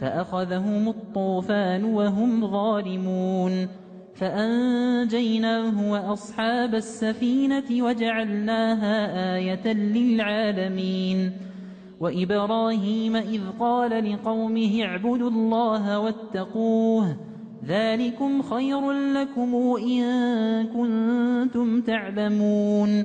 فأخذهم الطوفان وهم ظالمون فأنجيناه وأصحاب السفينة وجعلناها آية للعالمين وإبراهيم إذ قال لقومه اعبدوا الله واتقوه ذلكم خير لكم إن كنتم تعلمون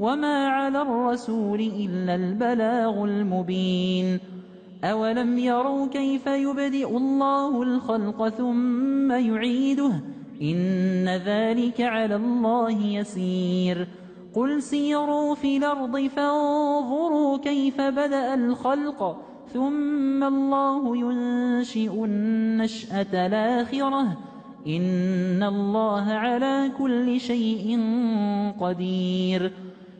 وما على الرسول إلا البلاغ المبين أولم يروا كيف يبدئ الله الخلق ثم يعيده إن ذلك على الله يسير قل سيروا في الأرض فانظروا كيف بدأ الخلق ثم الله ينشئ النشأة الآخرة إن الله على كل شيء قدير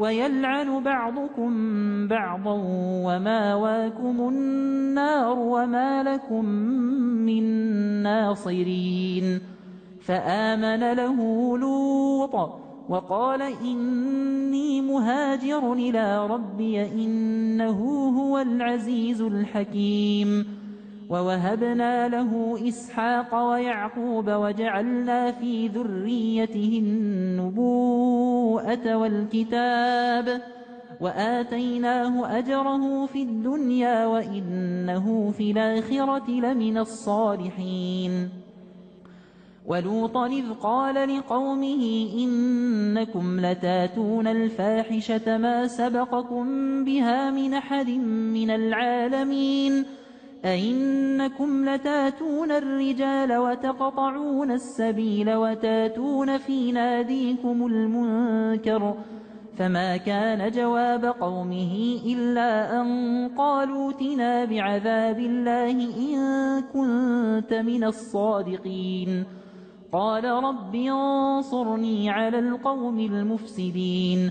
ويلعن بعضكم بعضا وماواكم النار وما لكم من ناصرين. فآمن له لوط وقال إني مهاجر إلى ربي إنه هو العزيز الحكيم. ووهبنا له إسحاق ويعقوب وجعلنا في ذريته النبوءة والكتاب وآتيناه أجره في الدنيا وإنه في الآخرة لمن الصالحين ولوطا إذ قال لقومه إنكم لتاتون الفاحشة ما سبقكم بها من أحد من العالمين أئنكم لتاتون الرجال وتقطعون السبيل وتاتون في ناديكم المنكر فما كان جواب قومه إلا أن قالوا تنا بعذاب الله إن كنت من الصادقين. قال رب انصرني على القوم المفسدين.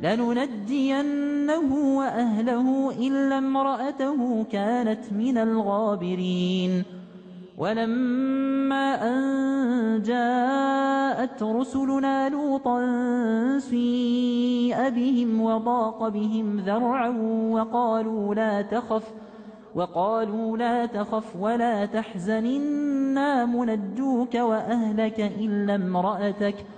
لننجينه وأهله إلا امرأته كانت من الغابرين. ولما أن جاءت رسلنا لوطا سيئ بهم وضاق بهم ذرعا وقالوا لا تخف وقالوا لا تخف ولا تحزن إنا منجوك وأهلك إلا امرأتك ۖ.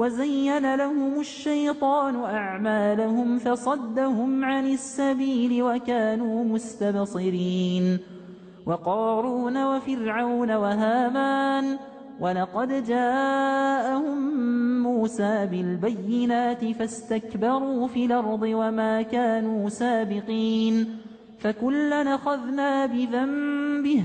وزين لهم الشيطان أعمالهم فصدهم عن السبيل وكانوا مستبصرين وقارون وفرعون وهامان ولقد جاءهم موسى بالبينات فاستكبروا في الأرض وما كانوا سابقين فكلا أخذنا بذنبه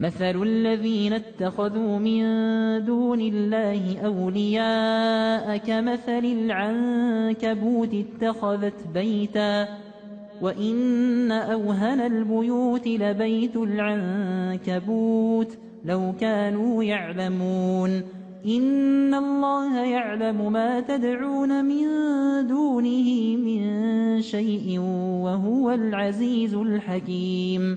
مثل الذين اتخذوا من دون الله أولياء كمثل العنكبوت اتخذت بيتا وإن أوهن البيوت لبيت العنكبوت لو كانوا يعلمون إن الله يعلم ما تدعون من دونه من شيء وهو العزيز الحكيم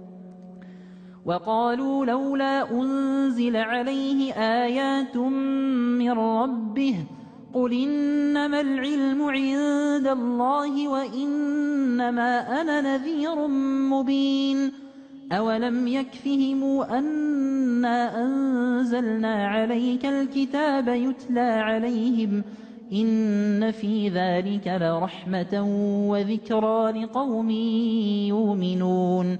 وقالوا لولا أنزل عليه آيات من ربه قل إنما العلم عند الله وإنما أنا نذير مبين أولم يكفهم أنا أنزلنا عليك الكتاب يتلى عليهم إن في ذلك لرحمة وذكرى لقوم يؤمنون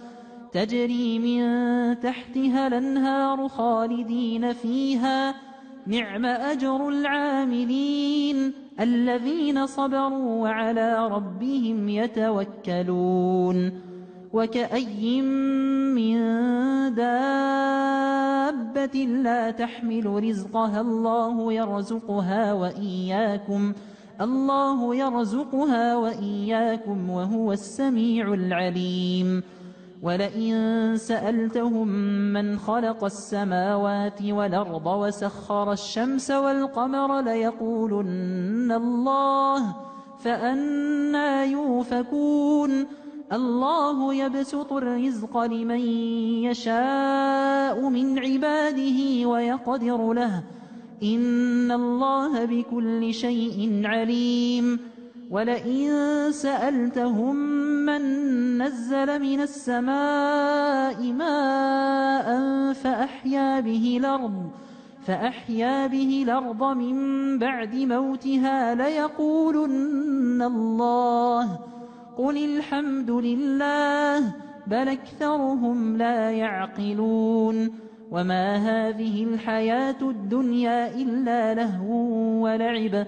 تجري من تحتها الأنهار خالدين فيها. نعم أجر العاملين الذين صبروا وعلى ربهم يتوكلون. وكأي من دابة لا تحمل رزقها الله يرزقها وإياكم. الله يرزقها وإياكم وهو السميع العليم. ولئن سألتهم من خلق السماوات والأرض وسخر الشمس والقمر ليقولن الله فأنا يوفكون. الله يبسط الرزق لمن يشاء من عباده ويقدر له. إن الله بكل شيء عليم. ولئن سألتهم من نزل من السماء ماء فأحيا به الأرض فأحيا به الأرض من بعد موتها ليقولن الله قل الحمد لله بل أكثرهم لا يعقلون. وما هذه الحياة الدنيا إلا لهو ولعب.